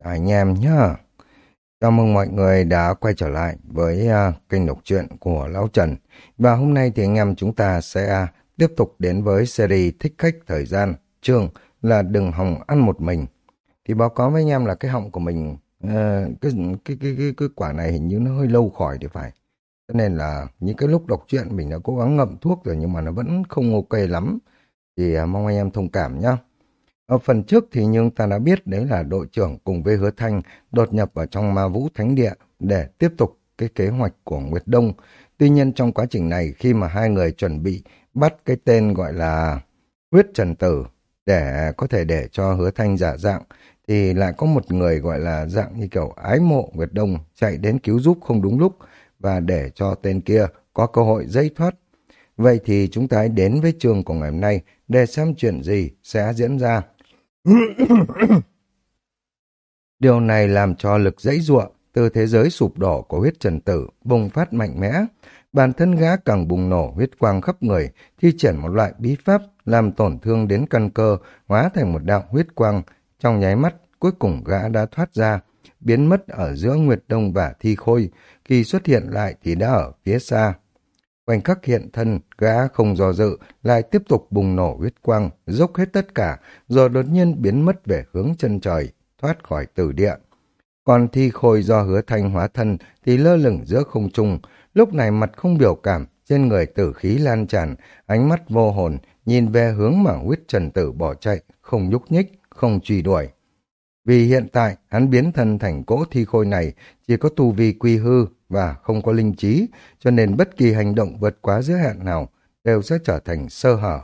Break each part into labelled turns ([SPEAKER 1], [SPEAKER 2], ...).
[SPEAKER 1] anh em nhá. Chào mừng mọi người đã quay trở lại với uh, kênh đọc truyện của Lão Trần. Và hôm nay thì anh em chúng ta sẽ à, tiếp tục đến với series Thích Khách Thời Gian, chương là Đừng Hòng Ăn Một Mình. Thì báo cáo với anh em là cái họng của mình, uh, cái, cái, cái, cái, cái quả này hình như nó hơi lâu khỏi thì phải. Cho nên là những cái lúc đọc truyện mình đã cố gắng ngậm thuốc rồi nhưng mà nó vẫn không ok lắm. Thì uh, mong anh em thông cảm nhá. Ở phần trước thì nhưng ta đã biết đấy là đội trưởng cùng với hứa thanh đột nhập vào trong ma vũ thánh địa để tiếp tục cái kế hoạch của Nguyệt Đông. Tuy nhiên trong quá trình này, khi mà hai người chuẩn bị bắt cái tên gọi là huyết trần tử để có thể để cho hứa thanh giả dạng, thì lại có một người gọi là dạng như kiểu ái mộ Nguyệt Đông chạy đến cứu giúp không đúng lúc và để cho tên kia có cơ hội dây thoát. Vậy thì chúng ta hãy đến với trường của ngày hôm nay để xem chuyện gì sẽ diễn ra. Điều này làm cho lực dãy ruộng từ thế giới sụp đổ của huyết trần tử bùng phát mạnh mẽ. Bản thân gã càng bùng nổ huyết quang khắp người, thi triển một loại bí pháp làm tổn thương đến căn cơ, hóa thành một đạo huyết quang. Trong nháy mắt, cuối cùng gã đã thoát ra, biến mất ở giữa Nguyệt Đông và Thi Khôi. Khi xuất hiện lại thì đã ở phía xa. Khoảnh khắc hiện thân, gã không do dự, lại tiếp tục bùng nổ huyết quang, dốc hết tất cả, rồi đột nhiên biến mất về hướng chân trời, thoát khỏi tử địa. Còn thi khôi do hứa thanh hóa thân thì lơ lửng giữa không trung, lúc này mặt không biểu cảm, trên người tử khí lan tràn, ánh mắt vô hồn, nhìn về hướng mà huyết trần tử bỏ chạy, không nhúc nhích, không truy đuổi. Vì hiện tại, hắn biến thân thành cỗ thi khôi này, chỉ có tu vi quy hư và không có linh trí, cho nên bất kỳ hành động vượt quá giới hạn nào đều sẽ trở thành sơ hở.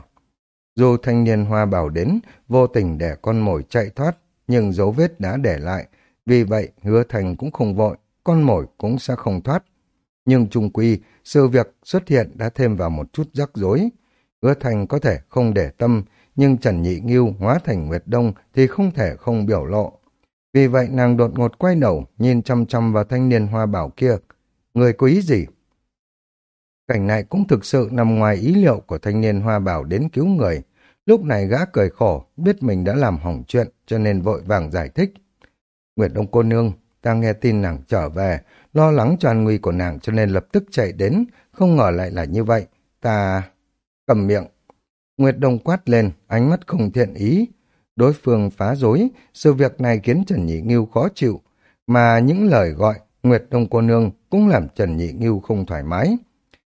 [SPEAKER 1] Dù thanh niên hoa bảo đến, vô tình để con mồi chạy thoát, nhưng dấu vết đã để lại. Vì vậy, hứa thành cũng không vội, con mồi cũng sẽ không thoát. Nhưng trung quy, sự việc xuất hiện đã thêm vào một chút rắc rối. Hứa thành có thể không để tâm, nhưng Trần Nhị Nghiêu hóa thành Nguyệt Đông thì không thể không biểu lộ. Vì vậy nàng đột ngột quay đầu, nhìn chăm chăm vào thanh niên hoa bảo kia. Người có ý gì? Cảnh này cũng thực sự nằm ngoài ý liệu của thanh niên hoa bảo đến cứu người. Lúc này gã cười khổ, biết mình đã làm hỏng chuyện, cho nên vội vàng giải thích. Nguyệt Đông cô nương, ta nghe tin nàng trở về, lo lắng cho an nguy của nàng cho nên lập tức chạy đến, không ngờ lại là như vậy. Ta... cầm miệng. Nguyệt Đông quát lên, ánh mắt không thiện ý. Đối phương phá rối, sự việc này khiến Trần Nhị Nghiêu khó chịu, mà những lời gọi Nguyệt Đông cô nương cũng làm Trần Nhị Nghiêu không thoải mái.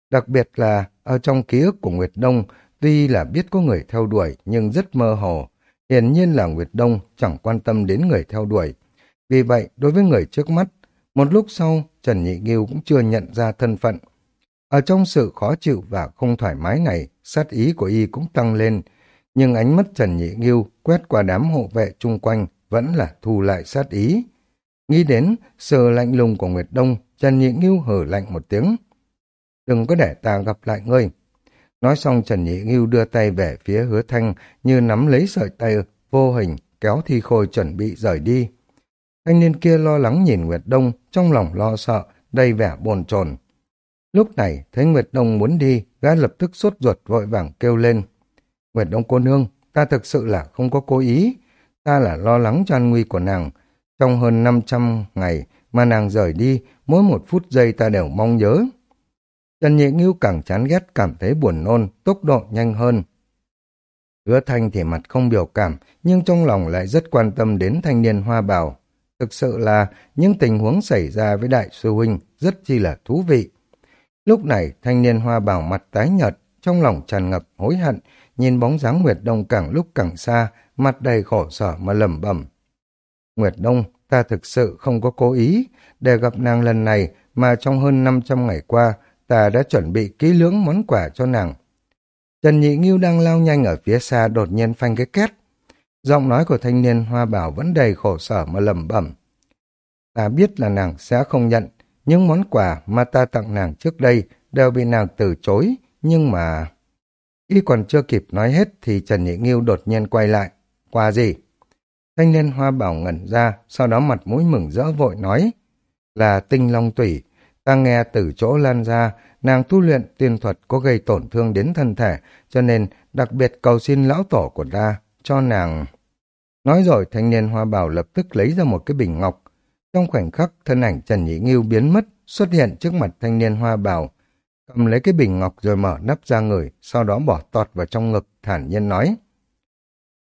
[SPEAKER 1] Đặc biệt là ở trong ký ức của Nguyệt Đông, tuy là biết có người theo đuổi nhưng rất mơ hồ. Hiển nhiên là Nguyệt Đông chẳng quan tâm đến người theo đuổi. Vì vậy, đối với người trước mắt, một lúc sau, Trần Nhị Nghiêu cũng chưa nhận ra thân phận. Ở trong sự khó chịu và không thoải mái này, sát ý của y cũng tăng lên, nhưng ánh mắt Trần Nhị Nghiêu quét qua đám hộ vệ chung quanh vẫn là thu lại sát ý. Nghĩ đến sự lạnh lùng của Nguyệt Đông, Trần Nhị Nghiêu hử lạnh một tiếng. Đừng có để ta gặp lại ngươi. Nói xong Trần Nhị Nghiêu đưa tay về phía hứa thanh như nắm lấy sợi tay vô hình kéo thi khôi chuẩn bị rời đi. Thanh niên kia lo lắng nhìn Nguyệt Đông, trong lòng lo sợ, đầy vẻ bồn chồn. Lúc này, thấy Nguyệt Đông muốn đi, gã lập tức sốt ruột vội vàng kêu lên. Nguyệt Đông cô nương, ta thực sự là không có cố ý. Ta là lo lắng cho an nguy của nàng. Trong hơn 500 ngày mà nàng rời đi, mỗi một phút giây ta đều mong nhớ. Trần Nhị Ngưu càng chán ghét cảm thấy buồn nôn, tốc độ nhanh hơn. Hứa thanh thì mặt không biểu cảm, nhưng trong lòng lại rất quan tâm đến thanh niên hoa bào. Thực sự là những tình huống xảy ra với đại sư huynh rất chi là thú vị. Lúc này thanh niên hoa bào mặt tái nhợt, trong lòng tràn ngập hối hận, nhìn bóng dáng Nguyệt Đông càng lúc càng xa, mặt đầy khổ sở mà lẩm bẩm. Nguyệt Đông, ta thực sự không có cố ý, để gặp nàng lần này mà trong hơn 500 ngày qua, ta đã chuẩn bị kỹ lưỡng món quà cho nàng. Trần Nhị Nghiêu đang lao nhanh ở phía xa đột nhiên phanh cái két. Giọng nói của thanh niên hoa bảo vẫn đầy khổ sở mà lẩm bẩm. Ta biết là nàng sẽ không nhận, những món quà mà ta tặng nàng trước đây đều bị nàng từ chối, nhưng mà... Y còn chưa kịp nói hết thì Trần Nhị Nghiêu đột nhiên quay lại. Quà gì? Thanh niên hoa bảo ngẩn ra, sau đó mặt mũi mừng rỡ vội nói. Là tinh long tủy, ta nghe từ chỗ lan ra, nàng tu luyện tiên thuật có gây tổn thương đến thân thể, cho nên đặc biệt cầu xin lão tổ của ta, cho nàng... Nói rồi thanh niên hoa bảo lập tức lấy ra một cái bình ngọc. Trong khoảnh khắc thân ảnh Trần Nhị Nghiêu biến mất xuất hiện trước mặt thanh niên hoa bảo cầm lấy cái bình ngọc rồi mở nắp ra người, sau đó bỏ tọt vào trong ngực, thản nhiên nói.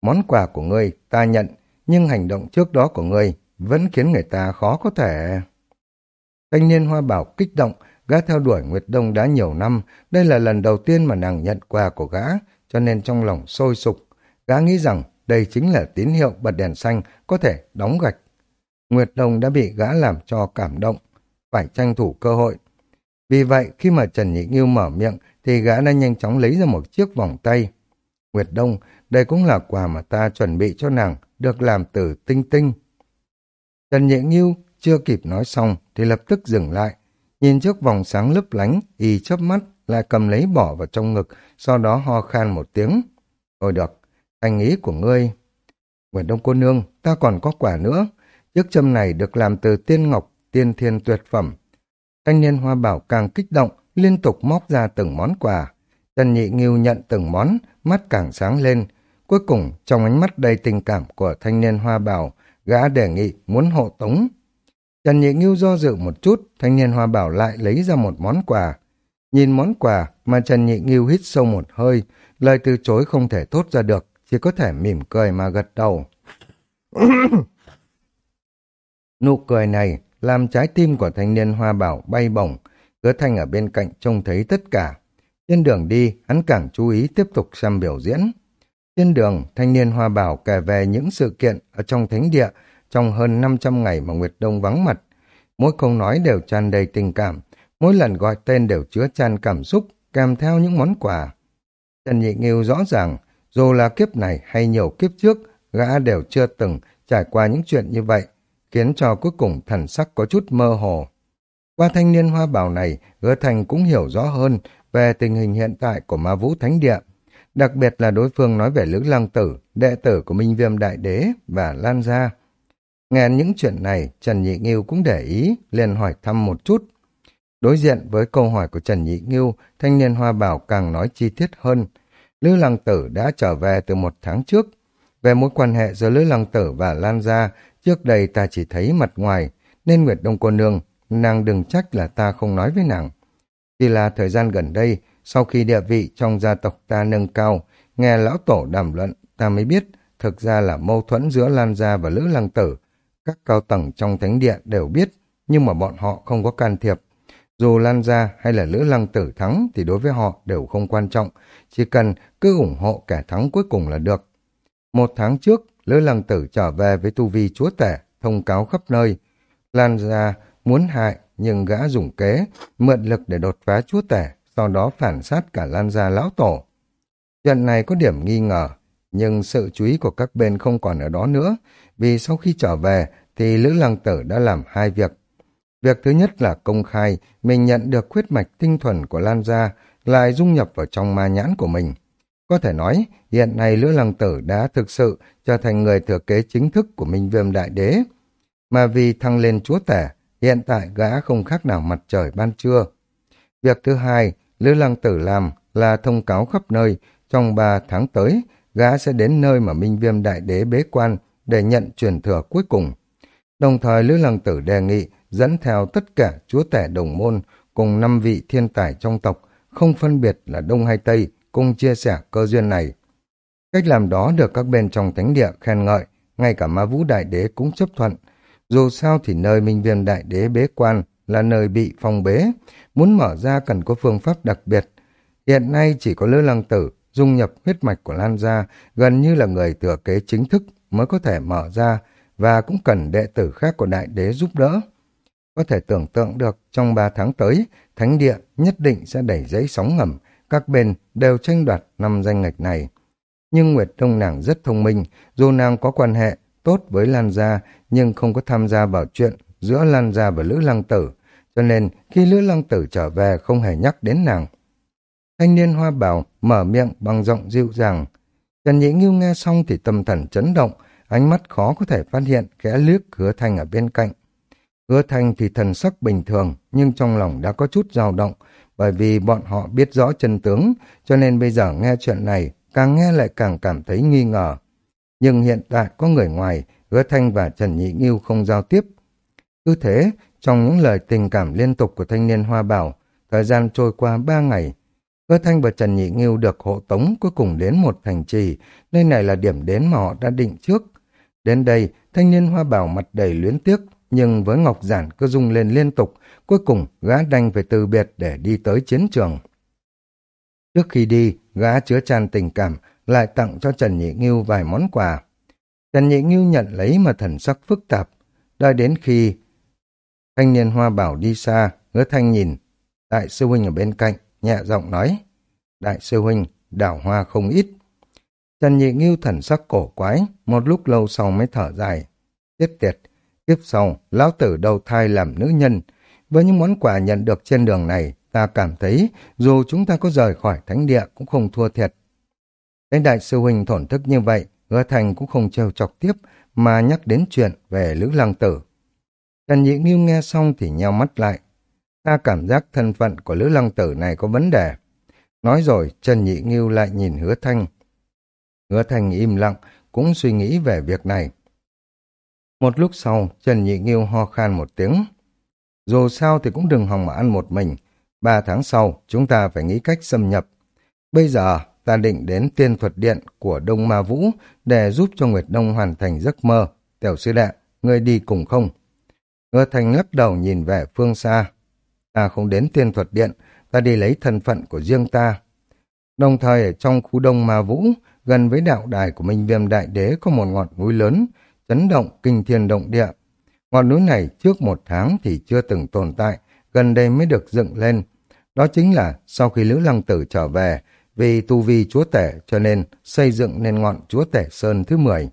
[SPEAKER 1] Món quà của ngươi ta nhận, nhưng hành động trước đó của ngươi vẫn khiến người ta khó có thể... Thanh niên hoa bảo kích động, gã theo đuổi Nguyệt Đông đã nhiều năm, đây là lần đầu tiên mà nàng nhận quà của gã, cho nên trong lòng sôi sục. Gã nghĩ rằng đây chính là tín hiệu bật đèn xanh có thể đóng gạch. Nguyệt Đông đã bị gã làm cho cảm động, phải tranh thủ cơ hội. Vì vậy, khi mà Trần Nhị Nghiêu mở miệng, thì gã đã nhanh chóng lấy ra một chiếc vòng tay. Nguyệt Đông, đây cũng là quà mà ta chuẩn bị cho nàng, được làm từ tinh tinh. Trần Nhị Nghiêu chưa kịp nói xong thì lập tức dừng lại. Nhìn chiếc vòng sáng lấp lánh, y chớp mắt, lại cầm lấy bỏ vào trong ngực, sau đó ho khan một tiếng. Thôi được, anh ý của ngươi. Nguyệt Đông cô nương, ta còn có quả nữa. Chiếc châm này được làm từ tiên ngọc, tiên thiên tuyệt phẩm. Thanh niên hoa bảo càng kích động, liên tục móc ra từng món quà. Trần Nhị Nghiêu nhận từng món, mắt càng sáng lên. Cuối cùng, trong ánh mắt đầy tình cảm của thanh niên hoa bảo, gã đề nghị muốn hộ tống. Trần Nhị Nghiêu do dự một chút, thanh niên hoa bảo lại lấy ra một món quà. Nhìn món quà mà Trần Nhị Nghiêu hít sâu một hơi, lời từ chối không thể tốt ra được, chỉ có thể mỉm cười mà gật đầu. Nụ cười này làm trái tim của thanh niên hoa bảo bay bổng, hứa thanh ở bên cạnh trông thấy tất cả. Trên đường đi, hắn càng chú ý tiếp tục xem biểu diễn. Trên đường, thanh niên hoa bảo kể về những sự kiện ở trong thánh địa trong hơn 500 ngày mà Nguyệt Đông vắng mặt. Mỗi câu nói đều tràn đầy tình cảm, mỗi lần gọi tên đều chứa tràn cảm xúc, kèm theo những món quà. Trần Nhị Nghiêu rõ ràng, dù là kiếp này hay nhiều kiếp trước, gã đều chưa từng trải qua những chuyện như vậy, khiến cho cuối cùng thần sắc có chút mơ hồ. Qua thanh niên hoa bảo này, hứa thành cũng hiểu rõ hơn về tình hình hiện tại của ma vũ thánh địa. Đặc biệt là đối phương nói về Lữ Lăng Tử, đệ tử của Minh Viêm Đại Đế và Lan Gia. Nghe những chuyện này, Trần Nhị Nghiêu cũng để ý, liền hỏi thăm một chút. Đối diện với câu hỏi của Trần Nhị Nghiêu, thanh niên hoa bảo càng nói chi tiết hơn. Lữ Lăng Tử đã trở về từ một tháng trước. Về mối quan hệ giữa Lữ Lăng Tử và Lan Gia, trước đây ta chỉ thấy mặt ngoài, nên Nguyệt Đông Cô Nương, nàng đừng trách là ta không nói với nàng. Chỉ là thời gian gần đây, sau khi địa vị trong gia tộc ta nâng cao, nghe lão tổ đàm luận, ta mới biết thực ra là mâu thuẫn giữa Lan Gia và Lữ Lăng Tử. Các cao tầng trong thánh địa đều biết, nhưng mà bọn họ không có can thiệp. Dù Lan Gia hay là Lữ Lăng Tử thắng thì đối với họ đều không quan trọng, chỉ cần cứ ủng hộ kẻ thắng cuối cùng là được. Một tháng trước, Lữ Lăng Tử trở về với tu vi chúa tể, thông cáo khắp nơi. Lan Gia muốn hại, nhưng gã dùng kế, mượn lực để đột phá chúa tể, sau đó phản sát cả Lan Gia lão tổ. Chuyện này có điểm nghi ngờ, nhưng sự chú ý của các bên không còn ở đó nữa, vì sau khi trở về thì Lữ Lăng Tử đã làm hai việc. Việc thứ nhất là công khai mình nhận được huyết mạch tinh thuần của Lan Gia lại dung nhập vào trong ma nhãn của mình. Có thể nói, hiện nay Lữ Lăng Tử đã thực sự trở thành người thừa kế chính thức của Minh Viêm Đại Đế. Mà vì thăng lên chúa tể, hiện tại gã không khác nào mặt trời ban trưa. Việc thứ hai, Lữ Lăng Tử làm là thông cáo khắp nơi, trong ba tháng tới, gã sẽ đến nơi mà Minh Viêm Đại Đế bế quan để nhận truyền thừa cuối cùng. Đồng thời Lữ Lăng Tử đề nghị dẫn theo tất cả chúa tể đồng môn cùng năm vị thiên tài trong tộc, không phân biệt là Đông hay Tây, cùng chia sẻ cơ duyên này. Cách làm đó được các bên trong thánh địa khen ngợi, ngay cả ma vũ đại đế cũng chấp thuận. Dù sao thì nơi minh viêm đại đế bế quan là nơi bị phong bế, muốn mở ra cần có phương pháp đặc biệt. Hiện nay chỉ có lữ lăng tử dung nhập huyết mạch của Lan Gia gần như là người thừa kế chính thức mới có thể mở ra và cũng cần đệ tử khác của đại đế giúp đỡ. Có thể tưởng tượng được trong ba tháng tới, thánh địa nhất định sẽ đẩy giấy sóng ngầm, các bên đều tranh đoạt năm danh ngạch này. Nhưng Nguyệt Đông nàng rất thông minh, dù nàng có quan hệ tốt với Lan Gia, nhưng không có tham gia vào chuyện giữa Lan Gia và Lữ Lăng Tử, cho nên khi Lữ Lăng Tử trở về không hề nhắc đến nàng. Thanh niên hoa bảo mở miệng bằng giọng dịu dàng. Trần Nhĩ Ngưu nghe xong thì tâm thần chấn động, ánh mắt khó có thể phát hiện kẽ liếc hứa thanh ở bên cạnh. Hứa thanh thì thần sắc bình thường, nhưng trong lòng đã có chút dao động, bởi vì bọn họ biết rõ chân tướng, cho nên bây giờ nghe chuyện này, càng nghe lại càng cảm thấy nghi ngờ. Nhưng hiện tại có người ngoài, Hứa Thanh và Trần Nhị Nghiêu không giao tiếp. Cứ thế, trong những lời tình cảm liên tục của thanh niên Hoa Bảo, thời gian trôi qua ba ngày, Hứa Thanh và Trần Nhị Nghiêu được hộ tống cuối cùng đến một thành trì, nơi này là điểm đến mà họ đã định trước. Đến đây, thanh niên Hoa Bảo mặt đầy luyến tiếc, nhưng với Ngọc Giản cứ rung lên liên tục, cuối cùng gã đành phải từ biệt để đi tới chiến trường. Trước khi đi, gã chứa tràn tình cảm, lại tặng cho Trần Nhị Nghiêu vài món quà. Trần Nhị Nghiêu nhận lấy mà thần sắc phức tạp, đợi đến khi thanh niên Hoa Bảo đi xa, hứa thanh nhìn, đại sư huynh ở bên cạnh, nhẹ giọng nói, đại sư huynh, đảo hoa không ít. Trần Nhị Nghiêu thần sắc cổ quái, một lúc lâu sau mới thở dài. Tiếp tiệt, tiếp sau, lão tử đầu thai làm nữ nhân. Với những món quà nhận được trên đường này, ta cảm thấy dù chúng ta có rời khỏi thánh địa cũng không thua thiệt. Cái đại sư huynh thổn thức như vậy, hứa thành cũng không trêu chọc tiếp, mà nhắc đến chuyện về Lữ Lăng Tử. Trần Nhị Nghiêu nghe xong thì nheo mắt lại. Ta cảm giác thân phận của Lữ Lăng Tử này có vấn đề. Nói rồi, Trần Nhị Nghiêu lại nhìn hứa thanh. Hứa thanh im lặng, cũng suy nghĩ về việc này. Một lúc sau, Trần Nhị Nghiêu ho khan một tiếng. Dù sao thì cũng đừng hòng mà ăn một mình. Ba tháng sau, chúng ta phải nghĩ cách xâm nhập. Bây giờ, ta định đến tiên thuật điện của Đông Ma Vũ để giúp cho Nguyệt Đông hoàn thành giấc mơ. Tiểu sư đệ, ngươi đi cùng không? Hứa Thành lắc đầu nhìn về phương xa. Ta không đến tiên thuật điện, ta đi lấy thân phận của riêng ta. Đồng thời ở trong khu Đông Ma Vũ, gần với đạo đài của Minh Viêm Đại Đế có một ngọn núi lớn, chấn động kinh thiên động địa. Ngọn núi này trước một tháng thì chưa từng tồn tại, gần đây mới được dựng lên. Đó chính là sau khi Lữ Lăng Tử trở về, vì tu vi chúa tể cho nên xây dựng nên ngọn chúa tể sơn thứ 10.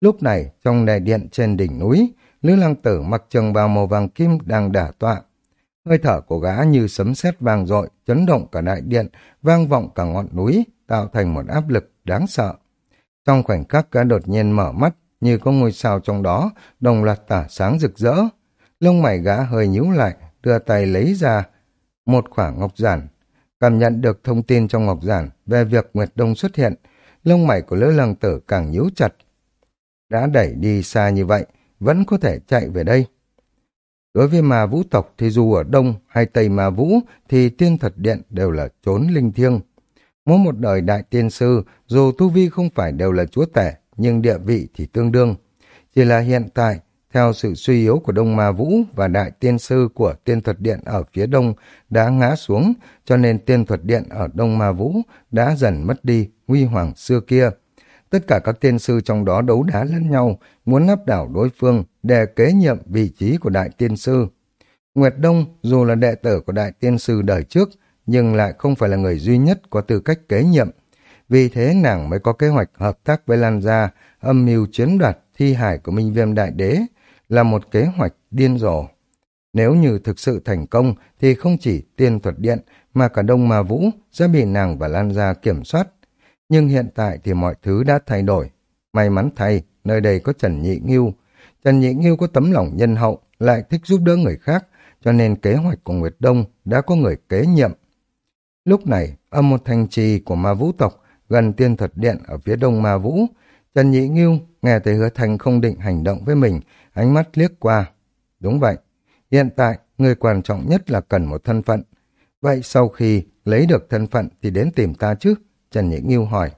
[SPEAKER 1] Lúc này, trong đại điện trên đỉnh núi, Lữ Lăng Tử mặc trường bào màu vàng kim đang đả tọa. Hơi thở của gã như sấm sét vang dội, chấn động cả đại điện, vang vọng cả ngọn núi, tạo thành một áp lực đáng sợ. Trong khoảnh khắc gã đột nhiên mở mắt, như có ngôi sao trong đó, đồng loạt tả sáng rực rỡ. Lông mày gã hơi nhíu lại, đưa tay lấy ra một khoảng ngọc giản. Cảm nhận được thông tin trong ngọc giản về việc Nguyệt Đông xuất hiện, lông mày của lữ lăng tử càng nhíu chặt. Đã đẩy đi xa như vậy, vẫn có thể chạy về đây. Đối với ma vũ tộc thì dù ở Đông hay Tây ma vũ thì tiên thật điện đều là trốn linh thiêng. Mỗi một đời đại tiên sư, dù tu vi không phải đều là chúa tể, nhưng địa vị thì tương đương. Chỉ là hiện tại, theo sự suy yếu của Đông Ma Vũ và Đại Tiên Sư của Tiên Thuật Điện ở phía Đông đã ngã xuống, cho nên Tiên Thuật Điện ở Đông Ma Vũ đã dần mất đi huy hoàng xưa kia. Tất cả các tiên sư trong đó đấu đá lẫn nhau, muốn áp đảo đối phương để kế nhiệm vị trí của Đại Tiên Sư. Nguyệt Đông dù là đệ tử của Đại Tiên Sư đời trước, nhưng lại không phải là người duy nhất có tư cách kế nhiệm. Vì thế nàng mới có kế hoạch hợp tác với Lan Gia, âm mưu chiếm đoạt thi hải của Minh Viêm Đại Đế, là một kế hoạch điên rồ. Nếu như thực sự thành công thì không chỉ tiên thuật điện mà cả Đông Ma Vũ sẽ bị nàng và Lan Gia kiểm soát. Nhưng hiện tại thì mọi thứ đã thay đổi. May mắn thay, nơi đây có Trần Nhị Nghiêu. Trần Nhị Nghiêu có tấm lòng nhân hậu, lại thích giúp đỡ người khác, cho nên kế hoạch của Nguyệt Đông đã có người kế nhiệm. Lúc này, ở một thành trì của ma vũ tộc, gần tiên thuật điện ở phía đông ma vũ, Trần Nhị Nghiêu nghe thấy hứa thành không định hành động với mình, ánh mắt liếc qua. Đúng vậy, hiện tại người quan trọng nhất là cần một thân phận. Vậy sau khi lấy được thân phận thì đến tìm ta chứ? Trần Nhị Nghiêu hỏi.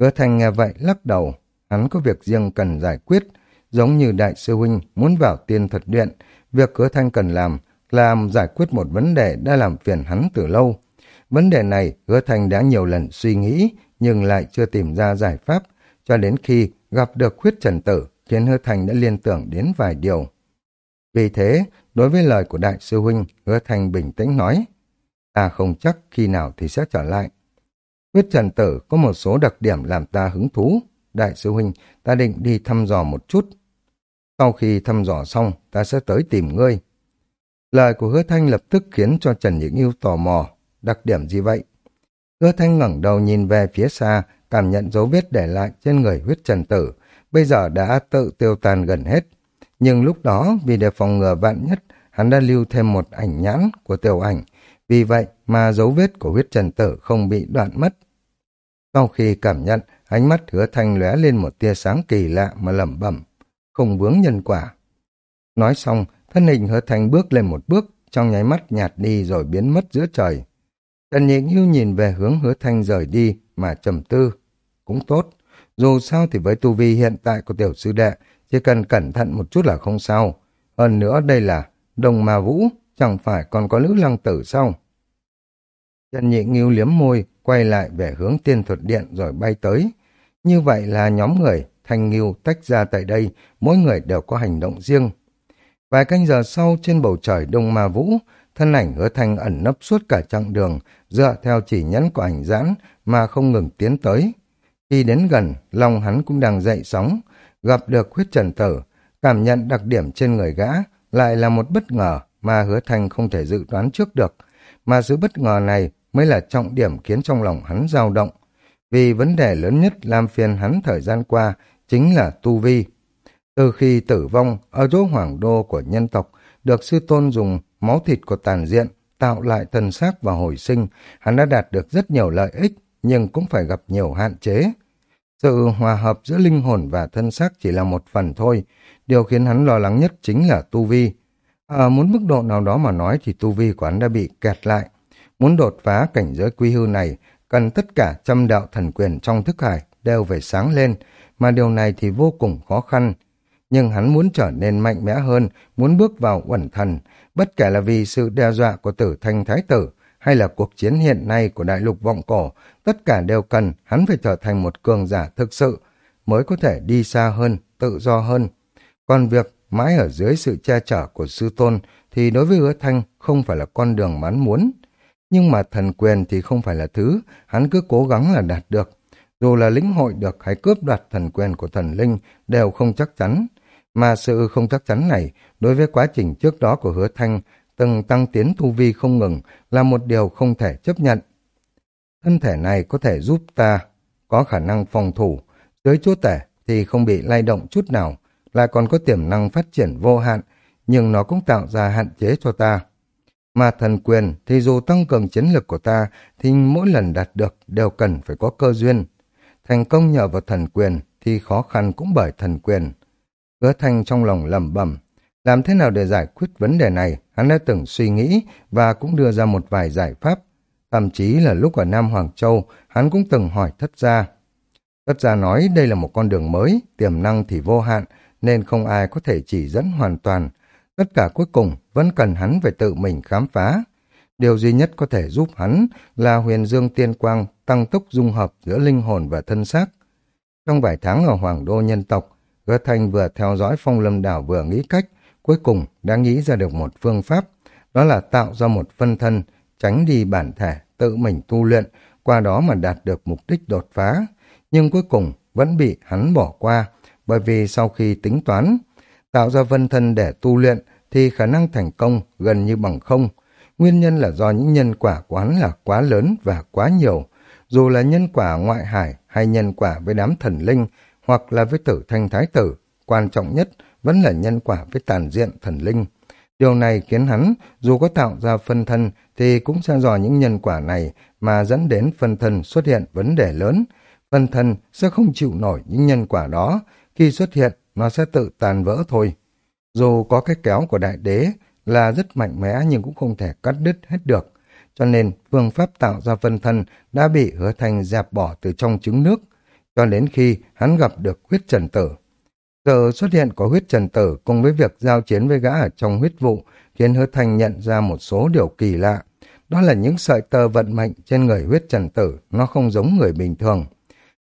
[SPEAKER 1] Hứa thành nghe vậy lắc đầu, hắn có việc riêng cần giải quyết, giống như đại sư huynh muốn vào tiên thuật điện, việc hứa thanh cần làm là giải quyết một vấn đề đã làm phiền hắn từ lâu. Vấn đề này hứa thành đã nhiều lần suy nghĩ nhưng lại chưa tìm ra giải pháp cho đến khi gặp được khuyết trần tử khiến hứa thành đã liên tưởng đến vài điều. Vì thế, đối với lời của đại sư huynh, hứa thành bình tĩnh nói ta không chắc khi nào thì sẽ trở lại. Huyết trần tử có một số đặc điểm làm ta hứng thú. Đại sư huynh, ta định đi thăm dò một chút. Sau khi thăm dò xong, ta sẽ tới tìm ngươi. Lời của hứa thanh lập tức khiến cho Trần Nhị Yêu tò mò. Đặc điểm gì vậy? Hứa thanh ngẩng đầu nhìn về phía xa, cảm nhận dấu vết để lại trên người huyết trần tử, bây giờ đã tự tiêu tan gần hết. Nhưng lúc đó, vì để phòng ngừa vạn nhất, hắn đã lưu thêm một ảnh nhãn của tiểu ảnh, vì vậy mà dấu vết của huyết trần tử không bị đoạn mất. Sau khi cảm nhận, ánh mắt hứa thanh lóe lên một tia sáng kỳ lạ mà lẩm bẩm, không vướng nhân quả. Nói xong, thân hình hứa thanh bước lên một bước, trong nháy mắt nhạt đi rồi biến mất giữa trời. Trần Nhị Hưu nhìn về hướng hứa thanh rời đi mà trầm tư. Cũng tốt, dù sao thì với tu vi hiện tại của tiểu sư đệ, chỉ cần cẩn thận một chút là không sao. Hơn nữa đây là đồng mà vũ, chẳng phải còn có nữ lăng tử sao? Trần Nhị Nghiêu liếm môi, quay lại về hướng tiên thuật điện rồi bay tới. Như vậy là nhóm người, thanh nghiêu tách ra tại đây, mỗi người đều có hành động riêng. Vài canh giờ sau trên bầu trời đông ma vũ, thân ảnh hứa thanh ẩn nấp suốt cả chặng đường, dựa theo chỉ nhẫn của ảnh giãn mà không ngừng tiến tới. Khi đến gần, lòng hắn cũng đang dậy sóng, gặp được huyết trần tử, cảm nhận đặc điểm trên người gã lại là một bất ngờ mà hứa thanh không thể dự đoán trước được, mà sự bất ngờ này mới là trọng điểm khiến trong lòng hắn dao động. Vì vấn đề lớn nhất làm phiền hắn thời gian qua chính là tu vi. Từ khi tử vong ở chỗ hoàng đô của nhân tộc, được sư tôn dùng máu thịt của tàn diện tạo lại thân xác và hồi sinh, hắn đã đạt được rất nhiều lợi ích, nhưng cũng phải gặp nhiều hạn chế. Sự hòa hợp giữa linh hồn và thân xác chỉ là một phần thôi, điều khiến hắn lo lắng nhất chính là tu vi. À, muốn mức độ nào đó mà nói thì tu vi của hắn đã bị kẹt lại. Muốn đột phá cảnh giới quy hư này, cần tất cả trăm đạo thần quyền trong thức hải đều phải sáng lên, mà điều này thì vô cùng khó khăn. Nhưng hắn muốn trở nên mạnh mẽ hơn, muốn bước vào uẩn thần, bất kể là vì sự đe dọa của tử thanh thái tử, hay là cuộc chiến hiện nay của đại lục vọng cổ, tất cả đều cần hắn phải trở thành một cường giả thực sự, mới có thể đi xa hơn, tự do hơn. Còn việc mãi ở dưới sự che chở của sư tôn thì đối với hứa thanh không phải là con đường mắn muốn. Nhưng mà thần quyền thì không phải là thứ hắn cứ cố gắng là đạt được. Dù là lĩnh hội được hay cướp đoạt thần quyền của thần linh đều không chắc chắn. Mà sự không chắc chắn này đối với quá trình trước đó của hứa thanh từng tăng tiến thu vi không ngừng là một điều không thể chấp nhận. Thân thể này có thể giúp ta có khả năng phòng thủ, dưới chúa tể thì không bị lay động chút nào, lại còn có tiềm năng phát triển vô hạn, nhưng nó cũng tạo ra hạn chế cho ta. Mà thần quyền thì dù tăng cường chiến lực của ta thì mỗi lần đạt được đều cần phải có cơ duyên. Thành công nhờ vào thần quyền thì khó khăn cũng bởi thần quyền. Hứa thanh trong lòng lẩm bẩm làm thế nào để giải quyết vấn đề này, hắn đã từng suy nghĩ và cũng đưa ra một vài giải pháp. Thậm chí là lúc ở Nam Hoàng Châu, hắn cũng từng hỏi thất gia. Thất gia nói đây là một con đường mới, tiềm năng thì vô hạn, nên không ai có thể chỉ dẫn hoàn toàn. Tất cả cuối cùng vẫn cần hắn phải tự mình khám phá. Điều duy nhất có thể giúp hắn là huyền dương tiên quang tăng tốc dung hợp giữa linh hồn và thân xác. Trong vài tháng ở Hoàng Đô nhân tộc, Hứa Thanh vừa theo dõi phong lâm đảo vừa nghĩ cách cuối cùng đã nghĩ ra được một phương pháp, đó là tạo ra một phân thân, tránh đi bản thể, tự mình tu luyện, qua đó mà đạt được mục đích đột phá. Nhưng cuối cùng vẫn bị hắn bỏ qua, bởi vì sau khi tính toán, tạo ra phân thân để tu luyện thì khả năng thành công gần như bằng không. Nguyên nhân là do những nhân quả của hắn là quá lớn và quá nhiều. Dù là nhân quả ngoại hải hay nhân quả với đám thần linh hoặc là với tử thanh thái tử, quan trọng nhất vẫn là nhân quả với tàn diện thần linh. Điều này khiến hắn, dù có tạo ra phân thân, thì cũng sẽ dò những nhân quả này mà dẫn đến phân thân xuất hiện vấn đề lớn. Phân thân sẽ không chịu nổi những nhân quả đó, khi xuất hiện nó sẽ tự tàn vỡ thôi. Dù có cái kéo của đại đế là rất mạnh mẽ nhưng cũng không thể cắt đứt hết được. Cho nên phương pháp tạo ra phân thân đã bị hứa thành dẹp bỏ từ trong trứng nước, cho đến khi hắn gặp được huyết trần tử. Giờ xuất hiện của huyết trần tử cùng với việc giao chiến với gã ở trong huyết vụ khiến hứa thanh nhận ra một số điều kỳ lạ. Đó là những sợi tơ vận mệnh trên người huyết trần tử, nó không giống người bình thường.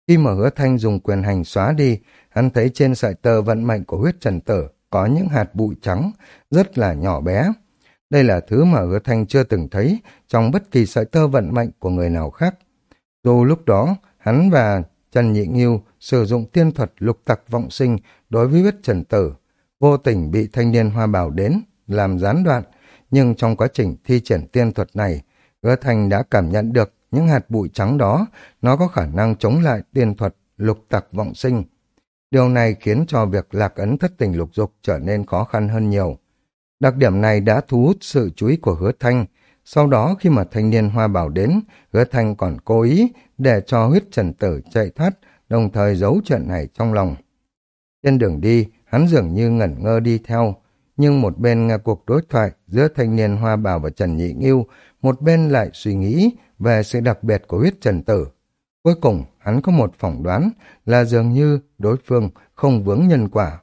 [SPEAKER 1] Khi mà hứa thanh dùng quyền hành xóa đi, hắn thấy trên sợi tơ vận mệnh của huyết trần tử có những hạt bụi trắng, rất là nhỏ bé. Đây là thứ mà hứa thanh chưa từng thấy trong bất kỳ sợi tơ vận mệnh của người nào khác. Dù lúc đó, hắn và Trần Nhị Nghiêu sử dụng tiên thuật lục tặc vọng sinh đối với huyết trần tử, vô tình bị thanh niên hoa bảo đến, làm gián đoạn, nhưng trong quá trình thi triển tiên thuật này, Hứa Thành đã cảm nhận được những hạt bụi trắng đó, nó có khả năng chống lại tiên thuật lục tặc vọng sinh. Điều này khiến cho việc lạc ấn thất tình lục dục trở nên khó khăn hơn nhiều. Đặc điểm này đã thu hút sự chú ý của hứa thanh. Sau đó khi mà thanh niên hoa bảo đến, hứa thanh còn cố ý để cho huyết trần tử chạy thoát đồng thời giấu chuyện này trong lòng. Trên đường đi, hắn dường như ngẩn ngơ đi theo, nhưng một bên nghe cuộc đối thoại giữa thanh niên Hoa Bảo và Trần Nhị Nghiêu, một bên lại suy nghĩ về sự đặc biệt của huyết trần tử. Cuối cùng, hắn có một phỏng đoán là dường như đối phương không vướng nhân quả.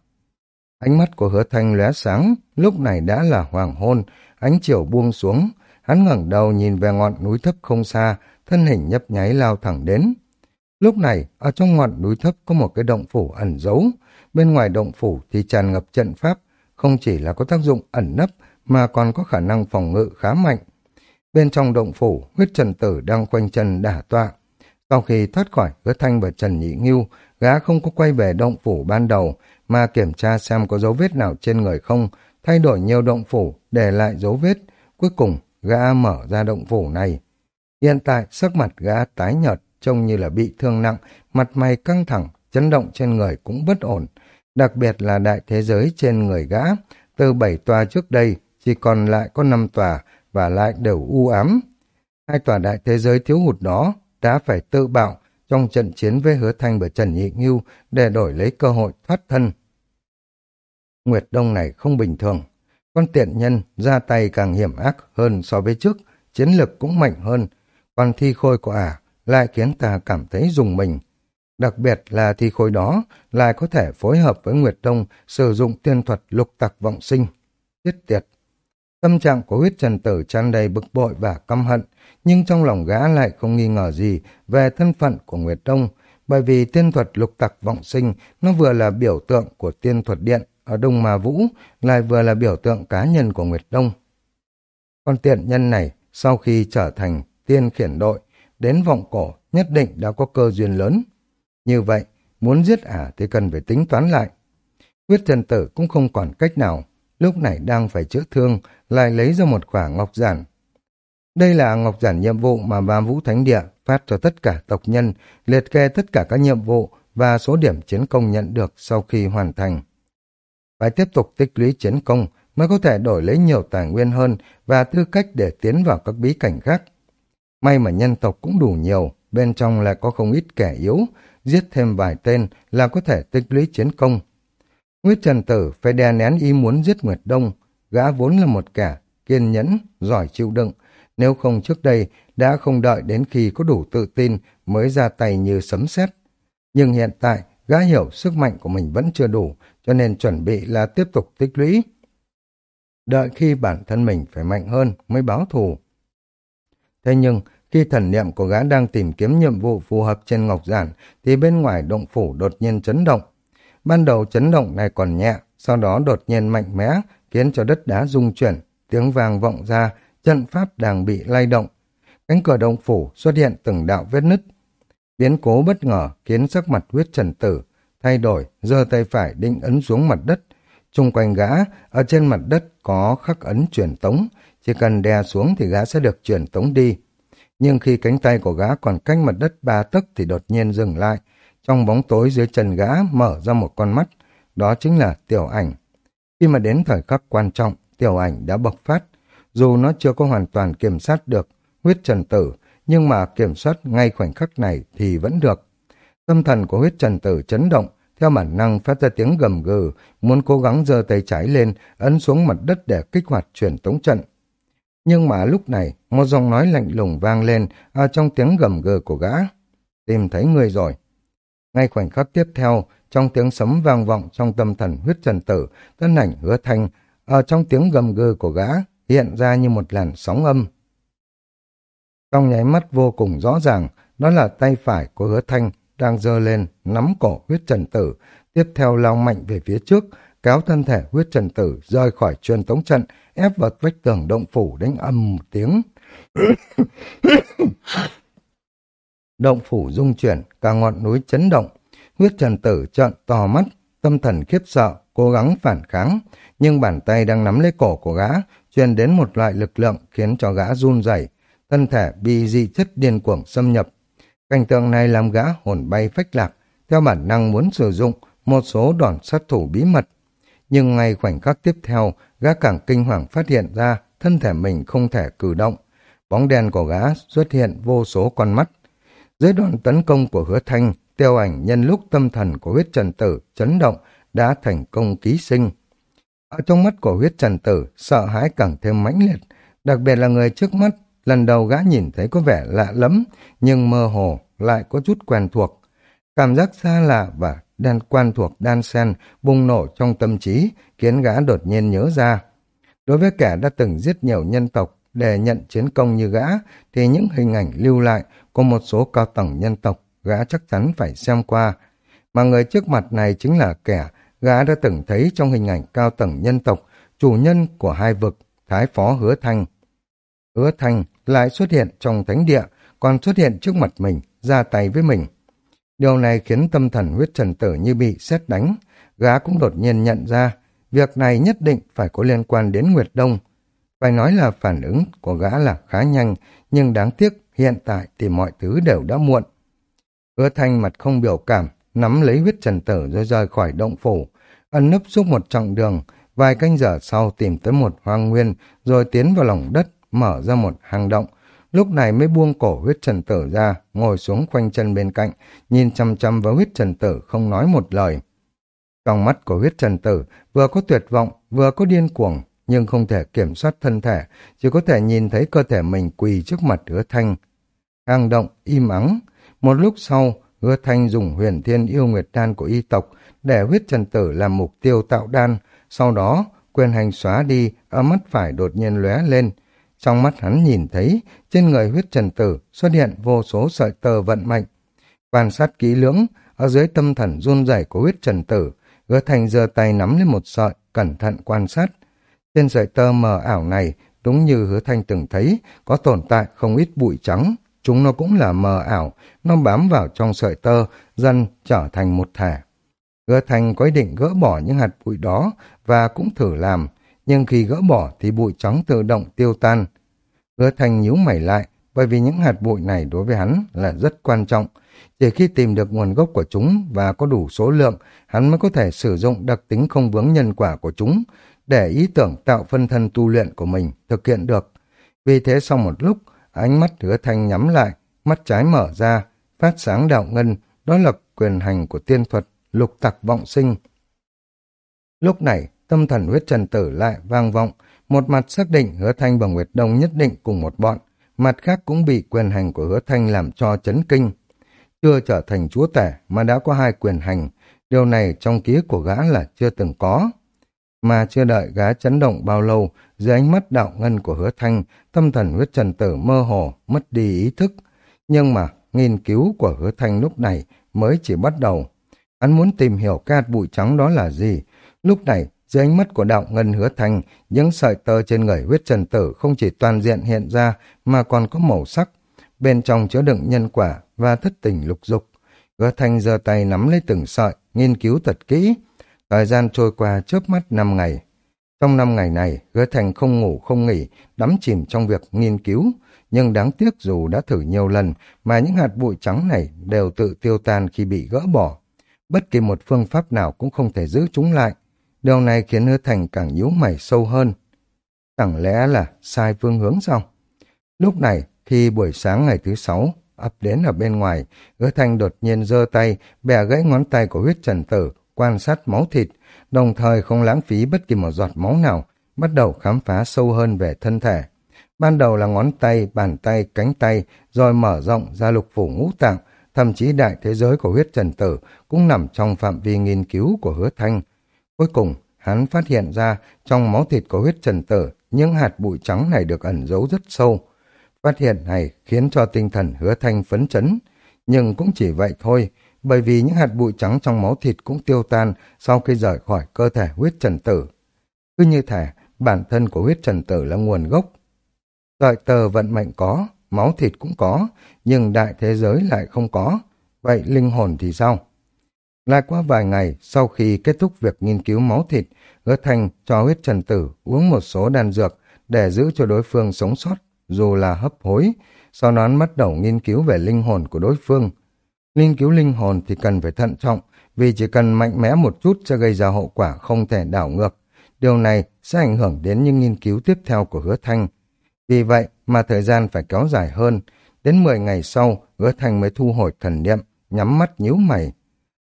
[SPEAKER 1] Ánh mắt của hứa thanh lóe sáng, lúc này đã là hoàng hôn, ánh chiều buông xuống, hắn ngẩng đầu nhìn về ngọn núi thấp không xa, thân hình nhấp nháy lao thẳng đến. Lúc này, ở trong ngọn núi thấp có một cái động phủ ẩn giấu, bên ngoài động phủ thì tràn ngập trận pháp, không chỉ là có tác dụng ẩn nấp mà còn có khả năng phòng ngự khá mạnh. Bên trong động phủ, huyết trần tử đang quanh chân đả tọa. Sau khi thoát khỏi hứa thanh và Trần Nhị Nghiêu, gã không có quay về động phủ ban đầu mà kiểm tra xem có dấu vết nào trên người không, thay đổi nhiều động phủ để lại dấu vết. Cuối cùng, gã mở ra động phủ này. Hiện tại, sắc mặt gã tái nhợt, trông như là bị thương nặng, mặt mày căng thẳng, chấn động trên người cũng bất ổn. Đặc biệt là đại thế giới trên người gã, từ bảy tòa trước đây, chỉ còn lại có năm tòa, và lại đều u ám. Hai tòa đại thế giới thiếu hụt đó đã phải tự bạo trong trận chiến với hứa thanh và Trần Nhị Ngưu để đổi lấy cơ hội thoát thân. Nguyệt Đông này không bình thường. Con tiện nhân ra tay càng hiểm ác hơn so với trước, chiến lực cũng mạnh hơn. Còn thi khôi của ả à, lại khiến ta cảm thấy dùng mình. Đặc biệt là thi khôi đó lại có thể phối hợp với Nguyệt Đông sử dụng tiên thuật lục tặc vọng sinh. Tiết tiệt. Tâm trạng của huyết trần tử tràn đầy bực bội và căm hận, nhưng trong lòng gã lại không nghi ngờ gì về thân phận của Nguyệt Đông, bởi vì tiên thuật lục tặc vọng sinh nó vừa là biểu tượng của tiên thuật điện ở Đông Mà Vũ, lại vừa là biểu tượng cá nhân của Nguyệt Đông. Con tiện nhân này, sau khi trở thành tiên khiển đội, đến vọng cổ nhất định đã có cơ duyên lớn. Như vậy, muốn giết ả thì cần phải tính toán lại. quyết trần tử cũng không còn cách nào, lúc này đang phải chữa thương, lại lấy ra một quả ngọc giản. Đây là ngọc giản nhiệm vụ mà Ba Vũ Thánh Địa phát cho tất cả tộc nhân, liệt kê tất cả các nhiệm vụ và số điểm chiến công nhận được sau khi hoàn thành. Phải tiếp tục tích lũy chiến công mới có thể đổi lấy nhiều tài nguyên hơn và tư cách để tiến vào các bí cảnh khác. May mà nhân tộc cũng đủ nhiều, bên trong lại có không ít kẻ yếu, giết thêm vài tên là có thể tích lũy chiến công. Nguyết Trần Tử phải đè nén ý muốn giết Nguyệt Đông, gã vốn là một kẻ kiên nhẫn, giỏi chịu đựng, nếu không trước đây đã không đợi đến khi có đủ tự tin mới ra tay như sấm sét. Nhưng hiện tại, gã hiểu sức mạnh của mình vẫn chưa đủ, cho nên chuẩn bị là tiếp tục tích lũy. Đợi khi bản thân mình phải mạnh hơn mới báo thù. Thế nhưng, khi thần niệm của gã đang tìm kiếm nhiệm vụ phù hợp trên ngọc giản, thì bên ngoài động phủ đột nhiên chấn động. Ban đầu chấn động này còn nhẹ, sau đó đột nhiên mạnh mẽ, khiến cho đất đá rung chuyển, tiếng vàng vọng ra, trận pháp đang bị lay động. Cánh cửa động phủ xuất hiện từng đạo vết nứt. Biến cố bất ngờ khiến sắc mặt huyết trần tử, thay đổi, giơ tay phải định ấn xuống mặt đất. Trung quanh gã, ở trên mặt đất có khắc ấn truyền tống, chỉ cần đè xuống thì gã sẽ được truyền tống đi. Nhưng khi cánh tay của gã còn cách mặt đất ba tấc thì đột nhiên dừng lại. Trong bóng tối dưới chân gã mở ra một con mắt, đó chính là tiểu ảnh. Khi mà đến thời khắc quan trọng, tiểu ảnh đã bộc phát. Dù nó chưa có hoàn toàn kiểm soát được huyết trần tử, nhưng mà kiểm soát ngay khoảnh khắc này thì vẫn được. Tâm thần của huyết trần tử chấn động, theo bản năng phát ra tiếng gầm gừ, muốn cố gắng giơ tay trái lên, ấn xuống mặt đất để kích hoạt truyền tống trận. Nhưng mà lúc này, một giọng nói lạnh lùng vang lên ở trong tiếng gầm gừ của gã. Tìm thấy người rồi. Ngay khoảnh khắc tiếp theo, trong tiếng sấm vang vọng trong tâm thần huyết trần tử, thân ảnh hứa thanh, ở trong tiếng gầm gừ của gã, hiện ra như một làn sóng âm. Trong nháy mắt vô cùng rõ ràng, đó là tay phải của hứa thanh đang giơ lên, nắm cổ huyết trần tử, tiếp theo lao mạnh về phía trước, kéo thân thể huyết trần tử rời khỏi truyền tống trận, ép vào vách tường động phủ đánh âm một tiếng. động phủ rung chuyển, cả ngọn núi chấn động, huyết trần tử trợn to mắt, tâm thần khiếp sợ, cố gắng phản kháng, nhưng bàn tay đang nắm lấy cổ của gã, truyền đến một loại lực lượng khiến cho gã run rẩy, thân thể bị dị chất điên cuồng xâm nhập. Cảnh tượng này làm gã hồn bay phách lạc, theo bản năng muốn sử dụng một số đòn sát thủ bí mật. Nhưng ngay khoảnh khắc tiếp theo, gã càng kinh hoàng phát hiện ra thân thể mình không thể cử động. Bóng đen của gã xuất hiện vô số con mắt. Dưới đòn tấn công của hứa thanh, tiêu ảnh nhân lúc tâm thần của huyết trần tử chấn động đã thành công ký sinh. Ở trong mắt của huyết trần tử, sợ hãi càng thêm mãnh liệt, đặc biệt là người trước mắt, lần đầu gã nhìn thấy có vẻ lạ lắm, nhưng mơ hồ lại có chút quen thuộc. Cảm giác xa lạ và đan quan thuộc đan sen bùng nổ trong tâm trí, khiến gã đột nhiên nhớ ra. Đối với kẻ đã từng giết nhiều nhân tộc để nhận chiến công như gã, thì những hình ảnh lưu lại của một số cao tầng nhân tộc gã chắc chắn phải xem qua. Mà người trước mặt này chính là kẻ gã đã từng thấy trong hình ảnh cao tầng nhân tộc, chủ nhân của hai vực, Thái Phó Hứa Thanh. Hứa Thanh lại xuất hiện trong thánh địa, còn xuất hiện trước mặt mình, ra tay với mình. Điều này khiến tâm thần huyết trần tử như bị xét đánh. Gã cũng đột nhiên nhận ra, việc này nhất định phải có liên quan đến Nguyệt Đông. Phải nói là phản ứng của gã là khá nhanh, nhưng đáng tiếc hiện tại thì mọi thứ đều đã muộn. Hứa thanh mặt không biểu cảm, nắm lấy huyết trần tử rồi rời khỏi động phủ, ẩn nấp suốt một chặng đường, vài canh giờ sau tìm tới một hoang nguyên, rồi tiến vào lòng đất, mở ra một hang động, lúc này mới buông cổ huyết trần tử ra, ngồi xuống khoanh chân bên cạnh, nhìn chăm chăm vào huyết trần tử không nói một lời. Trong mắt của huyết trần tử vừa có tuyệt vọng, vừa có điên cuồng, nhưng không thể kiểm soát thân thể, chỉ có thể nhìn thấy cơ thể mình quỳ trước mặt hứa thanh. Hang động im ắng, một lúc sau, hứa thanh dùng huyền thiên yêu nguyệt đan của y tộc để huyết trần tử làm mục tiêu tạo đan, sau đó quyền hành xóa đi, ở mắt phải đột nhiên lóe lên, trong mắt hắn nhìn thấy, trên người huyết trần tử xuất hiện vô số sợi tơ vận mệnh. Quan sát kỹ lưỡng, ở dưới tâm thần run rẩy của huyết trần tử, gỡ thành giơ tay nắm lên một sợi, cẩn thận quan sát. Trên sợi tơ mờ ảo này, đúng như hứa thanh từng thấy, có tồn tại không ít bụi trắng. Chúng nó cũng là mờ ảo, nó bám vào trong sợi tơ, dần trở thành một thể. Hứa thanh có ý định gỡ bỏ những hạt bụi đó và cũng thử làm, nhưng khi gỡ bỏ thì bụi trắng tự động tiêu tan. Hứa Thành nhíu mày lại, bởi vì những hạt bụi này đối với hắn là rất quan trọng. Chỉ khi tìm được nguồn gốc của chúng và có đủ số lượng, hắn mới có thể sử dụng đặc tính không vướng nhân quả của chúng để ý tưởng tạo phân thân tu luyện của mình thực hiện được. Vì thế sau một lúc, ánh mắt hứa thanh nhắm lại, mắt trái mở ra, phát sáng đạo ngân, đó là quyền hành của tiên thuật, lục tặc vọng sinh. Lúc này, tâm thần huyết trần tử lại vang vọng, một mặt xác định hứa thanh và Nguyệt Đông nhất định cùng một bọn, mặt khác cũng bị quyền hành của hứa thanh làm cho chấn kinh. Chưa trở thành chúa tể mà đã có hai quyền hành, điều này trong ký của gã là chưa từng có. Mà chưa đợi gã chấn động bao lâu, dưới ánh mắt đạo ngân của hứa thanh, tâm thần huyết trần tử mơ hồ, mất đi ý thức. Nhưng mà, nghiên cứu của hứa thanh lúc này mới chỉ bắt đầu. Hắn muốn tìm hiểu cái hạt bụi trắng đó là gì. Lúc này, dưới ánh mắt của đạo ngân hứa thành, những sợi tơ trên người huyết trần tử không chỉ toàn diện hiện ra mà còn có màu sắc. Bên trong chứa đựng nhân quả và thất tình lục dục. Hứa thành giơ tay nắm lấy từng sợi, nghiên cứu thật kỹ. Thời gian trôi qua chớp mắt năm ngày. Trong năm ngày này, hứa thành không ngủ không nghỉ, đắm chìm trong việc nghiên cứu. Nhưng đáng tiếc dù đã thử nhiều lần mà những hạt bụi trắng này đều tự tiêu tan khi bị gỡ bỏ. Bất kỳ một phương pháp nào cũng không thể giữ chúng lại. Điều này khiến hứa thành càng nhíu mày sâu hơn. Chẳng lẽ là sai phương hướng sao? Lúc này, khi buổi sáng ngày thứ sáu ập đến ở bên ngoài, hứa thành đột nhiên giơ tay, bẻ gãy ngón tay của huyết trần tử, quan sát máu thịt, đồng thời không lãng phí bất kỳ một giọt máu nào, bắt đầu khám phá sâu hơn về thân thể. Ban đầu là ngón tay, bàn tay, cánh tay, rồi mở rộng ra lục phủ ngũ tạng, thậm chí đại thế giới của huyết trần tử cũng nằm trong phạm vi nghiên cứu của hứa thanh, Cuối cùng, hắn phát hiện ra trong máu thịt của huyết trần tử, những hạt bụi trắng này được ẩn giấu rất sâu. Phát hiện này khiến cho tinh thần hứa thanh phấn chấn. Nhưng cũng chỉ vậy thôi, bởi vì những hạt bụi trắng trong máu thịt cũng tiêu tan sau khi rời khỏi cơ thể huyết trần tử. Cứ như thể bản thân của huyết trần tử là nguồn gốc. Đợi tờ vận mệnh có, máu thịt cũng có, nhưng đại thế giới lại không có. Vậy linh hồn thì sao? Lại qua vài ngày, sau khi kết thúc việc nghiên cứu máu thịt, hứa thành cho huyết trần tử uống một số đan dược để giữ cho đối phương sống sót, dù là hấp hối. Sau đó bắt đầu nghiên cứu về linh hồn của đối phương. Nghiên cứu linh hồn thì cần phải thận trọng, vì chỉ cần mạnh mẽ một chút sẽ gây ra hậu quả không thể đảo ngược. Điều này sẽ ảnh hưởng đến những nghiên cứu tiếp theo của hứa thanh. Vì vậy mà thời gian phải kéo dài hơn. Đến 10 ngày sau, hứa thanh mới thu hồi thần niệm, nhắm mắt nhíu mày.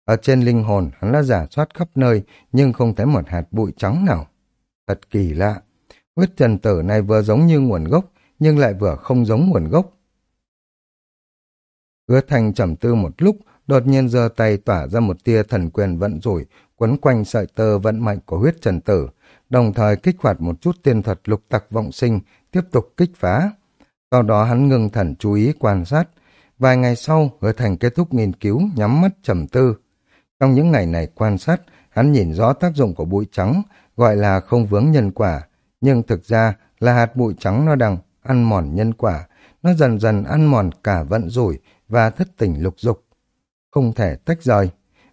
[SPEAKER 1] Ở trên linh hồn hắn đã giả soát khắp nơi nhưng không thấy một hạt bụi trắng nào. Thật kỳ lạ. Huyết trần tử này vừa giống như nguồn gốc nhưng lại vừa không giống nguồn gốc. Hứa thành trầm tư một lúc, đột nhiên giơ tay tỏa ra một tia thần quyền vận rủi, quấn quanh sợi tơ vận mạnh của huyết trần tử, đồng thời kích hoạt một chút tiên thuật lục tặc vọng sinh, tiếp tục kích phá. Sau đó hắn ngừng thần chú ý quan sát. Vài ngày sau, hứa thành kết thúc nghiên cứu, nhắm mắt trầm tư. Trong những ngày này quan sát, hắn nhìn rõ tác dụng của bụi trắng, gọi là không vướng nhân quả. Nhưng thực ra là hạt bụi trắng nó đang ăn mòn nhân quả, nó dần dần ăn mòn cả vận rủi và thất tình lục dục. Không thể tách rời.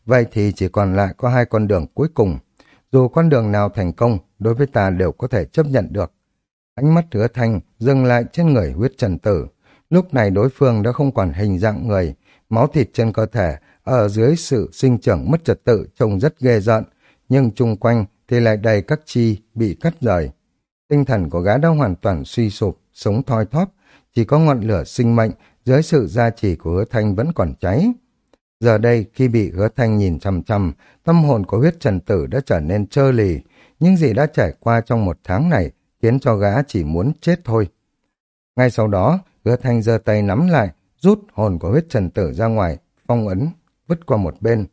[SPEAKER 1] Vậy thì chỉ còn lại có hai con đường cuối cùng. Dù con đường nào thành công, đối với ta đều có thể chấp nhận được. Ánh mắt hứa thanh dừng lại trên người huyết trần tử. Lúc này đối phương đã không còn hình dạng người, máu thịt trên cơ thể ở dưới sự sinh trưởng mất trật tự trông rất ghê rợn, nhưng chung quanh thì lại đầy các chi bị cắt rời. Tinh thần của gã đã hoàn toàn suy sụp, sống thoi thóp, chỉ có ngọn lửa sinh mệnh dưới sự gia trì của hứa thanh vẫn còn cháy. Giờ đây, khi bị hứa thanh nhìn chằm chằm, tâm hồn của huyết trần tử đã trở nên trơ lì, những gì đã trải qua trong một tháng này khiến cho gã chỉ muốn chết thôi. Ngay sau đó, hứa thanh giơ tay nắm lại, rút hồn của huyết trần tử ra ngoài, phong ấn, vứt qua một bên.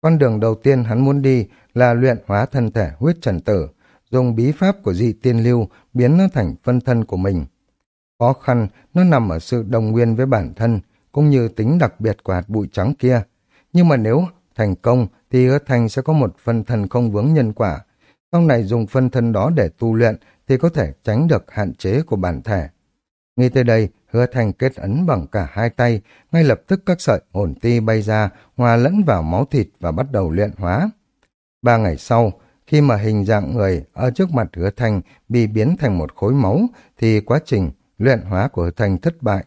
[SPEAKER 1] Con đường đầu tiên hắn muốn đi là luyện hóa thân thể huyết trần tử, dùng bí pháp của dị tiên lưu biến nó thành phân thân của mình. Khó khăn, nó nằm ở sự đồng nguyên với bản thân, cũng như tính đặc biệt của hạt bụi trắng kia. Nhưng mà nếu thành công thì hứa thành sẽ có một phân thân không vướng nhân quả. Sau này dùng phân thân đó để tu luyện thì có thể tránh được hạn chế của bản thể. Ngay tới đây, hứa thành kết ấn bằng cả hai tay, ngay lập tức các sợi hồn ti bay ra, hòa lẫn vào máu thịt và bắt đầu luyện hóa. Ba ngày sau, khi mà hình dạng người ở trước mặt hứa thành bị biến thành một khối máu, thì quá trình luyện hóa của hứa thành thất bại.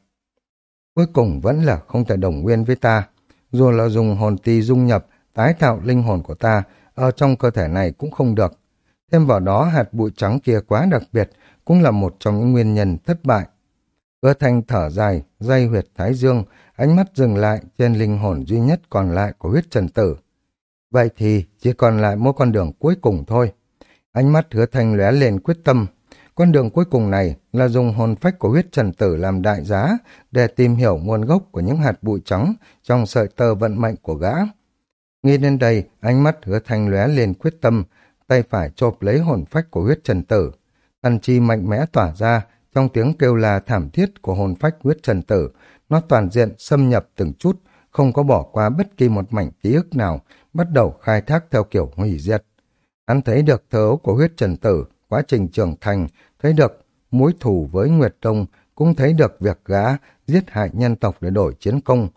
[SPEAKER 1] Cuối cùng vẫn là không thể đồng nguyên với ta. Dù là dùng hồn ti dung nhập, tái tạo linh hồn của ta, ở trong cơ thể này cũng không được. Thêm vào đó hạt bụi trắng kia quá đặc biệt, cũng là một trong những nguyên nhân thất bại. Hứa thanh thở dài, dây huyệt thái dương, ánh mắt dừng lại trên linh hồn duy nhất còn lại của huyết trần tử. Vậy thì chỉ còn lại một con đường cuối cùng thôi. Ánh mắt hứa thanh lóe lên quyết tâm. Con đường cuối cùng này là dùng hồn phách của huyết trần tử làm đại giá để tìm hiểu nguồn gốc của những hạt bụi trắng trong sợi tơ vận mệnh của gã. Nghĩ đến đây, ánh mắt hứa thanh lóe lên quyết tâm, tay phải chộp lấy hồn phách của huyết trần tử. Thần chi mạnh mẽ tỏa ra, trong tiếng kêu là thảm thiết của hồn phách huyết trần tử, nó toàn diện xâm nhập từng chút, không có bỏ qua bất kỳ một mảnh ký ức nào, bắt đầu khai thác theo kiểu hủy diệt. Hắn thấy được thớ ấu của huyết trần tử, quá trình trưởng thành, thấy được mối thù với Nguyệt Tông, cũng thấy được việc gã giết hại nhân tộc để đổi chiến công.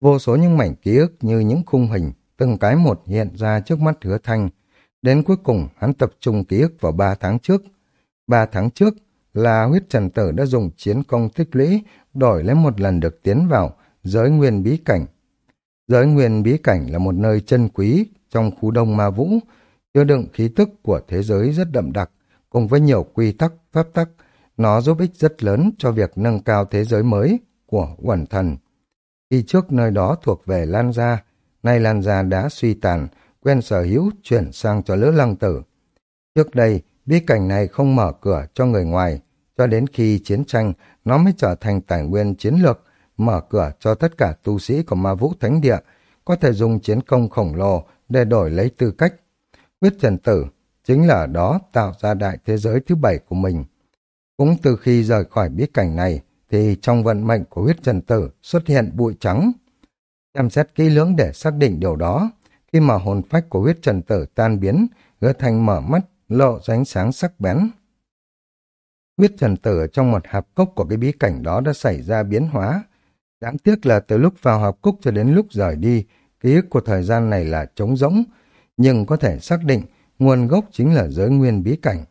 [SPEAKER 1] Vô số những mảnh ký ức như những khung hình, từng cái một hiện ra trước mắt hứa thanh. Đến cuối cùng, hắn tập trung ký ức vào ba tháng trước. Ba tháng trước là huyết trần tử đã dùng chiến công tích lũy đổi lấy một lần được tiến vào giới nguyên bí cảnh. Giới nguyên bí cảnh là một nơi chân quý trong khu đông ma vũ, chứa đựng khí tức của thế giới rất đậm đặc, cùng với nhiều quy tắc, pháp tắc, nó giúp ích rất lớn cho việc nâng cao thế giới mới của quần thần. Khi trước nơi đó thuộc về Lan Gia, nay Lan Gia đã suy tàn, quen sở hữu chuyển sang cho lứa lăng tử. Trước đây, bí cảnh này không mở cửa cho người ngoài, cho đến khi chiến tranh nó mới trở thành tài nguyên chiến lược, mở cửa cho tất cả tu sĩ của ma vũ thánh địa có thể dùng chiến công khổng lồ để đổi lấy tư cách. Huyết trần tử chính là ở đó tạo ra đại thế giới thứ bảy của mình. Cũng từ khi rời khỏi bí cảnh này, thì trong vận mệnh của huyết trần tử xuất hiện bụi trắng. Xem xét kỹ lưỡng để xác định điều đó, khi mà hồn phách của huyết trần tử tan biến, gỡ thành mở mắt, lộ ra ánh sáng sắc bén. Huyết trần tử trong một hạp cốc của cái bí cảnh đó đã xảy ra biến hóa. Đáng tiếc là từ lúc vào hạp cốc cho đến lúc rời đi, ký ức của thời gian này là trống rỗng, nhưng có thể xác định nguồn gốc chính là giới nguyên bí cảnh.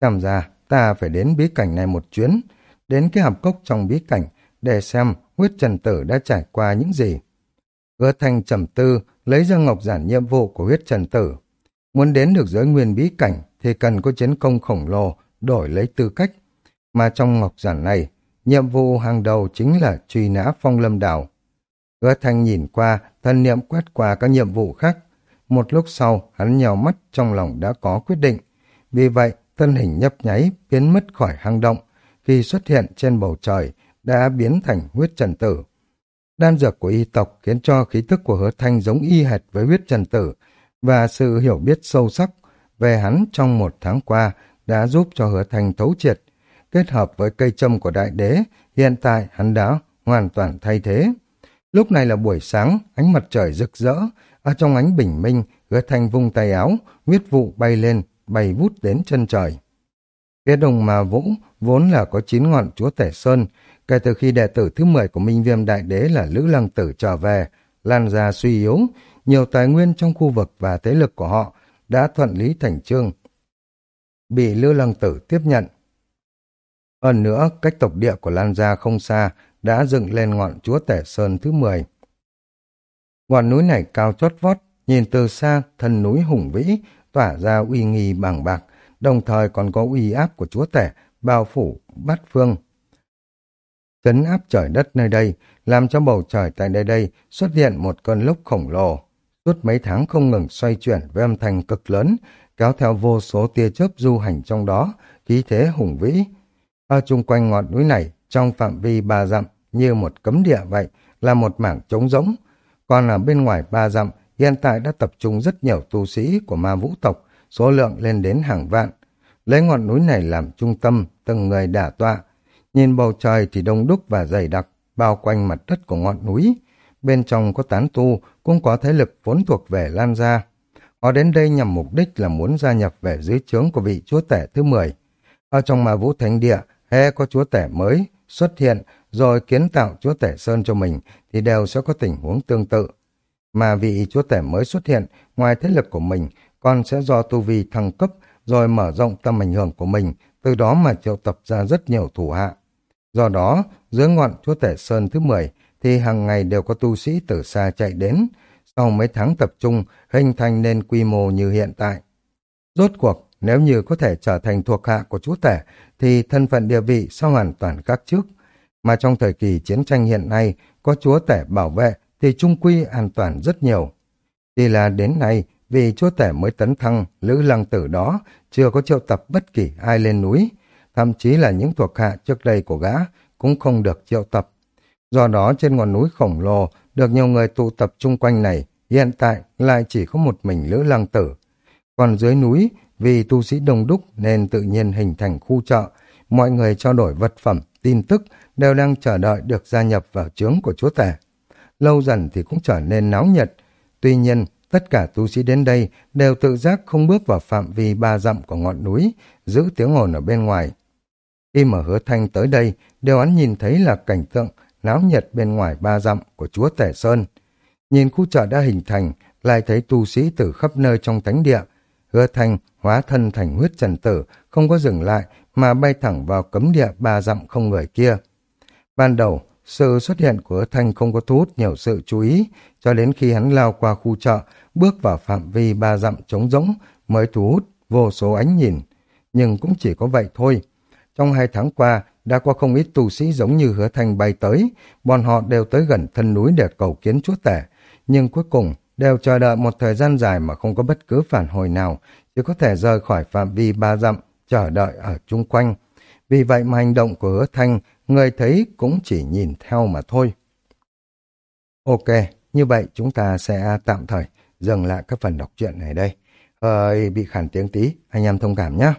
[SPEAKER 1] Xem ra, ta phải đến bí cảnh này một chuyến, đến cái hạp cốc trong bí cảnh để xem huyết trần tử đã trải qua những gì. Hứa thanh trầm tư, lấy ra ngọc giản nhiệm vụ của huyết trần tử. Muốn đến được giới nguyên bí cảnh thì cần có chiến công khổng lồ đổi lấy tư cách. Mà trong ngọc giản này, nhiệm vụ hàng đầu chính là truy nã phong lâm đảo. Hứa thanh nhìn qua, thân niệm quét qua các nhiệm vụ khác. Một lúc sau, hắn nhào mắt trong lòng đã có quyết định. Vì vậy, thân hình nhấp nháy, biến mất khỏi hang động. Khi xuất hiện trên bầu trời, đã biến thành huyết trần tử. Đan dược của y tộc khiến cho khí tức của hứa thanh giống y hệt với huyết trần tử, và sự hiểu biết sâu sắc về hắn trong một tháng qua đã giúp cho hứa thành thấu triệt. Kết hợp với cây châm của đại đế, hiện tại hắn đã hoàn toàn thay thế. Lúc này là buổi sáng, ánh mặt trời rực rỡ, ở trong ánh bình minh, hứa thành vung tay áo, huyết vụ bay lên, bay vút đến chân trời. Phía đồng mà vũ vốn là có chín ngọn chúa tể sơn, kể từ khi đệ tử thứ 10 của Minh Viêm Đại Đế là Lữ Lăng Tử trở về, lan ra suy yếu, nhiều tài nguyên trong khu vực và thế lực của họ đã thuận lý thành trương, bị Lưu Lăng Tử tiếp nhận. Hơn nữa, cách tộc địa của Lan Gia không xa đã dựng lên ngọn chúa tể sơn thứ 10. Ngọn núi này cao chót vót, nhìn từ xa, thân núi hùng vĩ, tỏa ra uy nghi bằng bạc, đồng thời còn có uy áp của chúa tể, bao phủ, bát phương. Chấn áp trời đất nơi đây, làm cho bầu trời tại nơi đây xuất hiện một cơn lốc khổng lồ. Suốt mấy tháng không ngừng xoay chuyển với âm thanh cực lớn, kéo theo vô số tia chớp du hành trong đó, khí thế hùng vĩ. Ở chung quanh ngọn núi này, trong phạm vi ba dặm, như một cấm địa vậy, là một mảng trống rỗng. Còn ở bên ngoài ba dặm, hiện tại đã tập trung rất nhiều tu sĩ của ma vũ tộc, số lượng lên đến hàng vạn. Lấy ngọn núi này làm trung tâm, từng người đả tọa. Nhìn bầu trời thì đông đúc và dày đặc, bao quanh mặt đất của ngọn núi. Bên trong có tán tu, cũng có thế lực vốn thuộc về Lan Gia. Họ đến đây nhằm mục đích là muốn gia nhập về dưới trướng của vị chúa tể thứ 10. Ở trong ma vũ thánh địa, he có chúa tể mới xuất hiện rồi kiến tạo chúa tể Sơn cho mình thì đều sẽ có tình huống tương tự. Mà vị chúa tể mới xuất hiện, ngoài thế lực của mình, còn sẽ do tu vi thăng cấp rồi mở rộng tầm ảnh hưởng của mình, từ đó mà triệu tập ra rất nhiều thủ hạ. Do đó, dưới ngọn chúa tể Sơn thứ 10 thì hàng ngày đều có tu sĩ từ xa chạy đến, sau mấy tháng tập trung hình thành nên quy mô như hiện tại. Rốt cuộc, nếu như có thể trở thành thuộc hạ của chúa tể thì thân phận địa vị sau hoàn toàn khác trước. Mà trong thời kỳ chiến tranh hiện nay, có chúa tể bảo vệ thì trung quy an toàn rất nhiều. Chỉ là đến nay, vì chúa tể mới tấn thăng, Lữ Lăng Tử đó chưa có triệu tập bất kỳ ai lên núi, thậm chí là những thuộc hạ trước đây của gã cũng không được triệu tập. Do đó trên ngọn núi khổng lồ được nhiều người tụ tập chung quanh này, hiện tại lại chỉ có một mình Lữ Lăng Tử. Còn dưới núi, vì tu sĩ đông đúc nên tự nhiên hình thành khu chợ, mọi người trao đổi vật phẩm, tin tức đều đang chờ đợi được gia nhập vào chướng của chúa tể. Lâu dần thì cũng trở nên náo nhiệt. Tuy nhiên, tất cả tu sĩ đến đây đều tự giác không bước vào phạm vi ba dặm của ngọn núi, giữ tiếng ồn ở bên ngoài. Khi mà hứa thanh tới đây, đều hắn nhìn thấy là cảnh tượng náo nhiệt bên ngoài ba dặm của chúa Tể Sơn. Nhìn khu chợ đã hình thành, lại thấy tu sĩ từ khắp nơi trong thánh địa. Hứa thanh hóa thân thành huyết trần tử, không có dừng lại, mà bay thẳng vào cấm địa ba dặm không người kia. Ban đầu, sự xuất hiện của Thanh không có thu hút nhiều sự chú ý, cho đến khi hắn lao qua khu chợ, bước vào phạm vi ba dặm trống rỗng mới thu hút vô số ánh nhìn. Nhưng cũng chỉ có vậy thôi. Trong hai tháng qua, đã có không ít tu sĩ giống như hứa thanh bay tới, bọn họ đều tới gần thân núi để cầu kiến chúa tể, nhưng cuối cùng đều chờ đợi một thời gian dài mà không có bất cứ phản hồi nào, chỉ có thể rời khỏi phạm vi ba dặm, chờ đợi ở chung quanh. Vì vậy mà hành động của hứa thanh, người thấy cũng chỉ nhìn theo mà thôi. Ok, như vậy chúng ta sẽ tạm thời dừng lại các phần đọc truyện này đây. Hơi bị khản tiếng tí, anh em thông cảm nhé.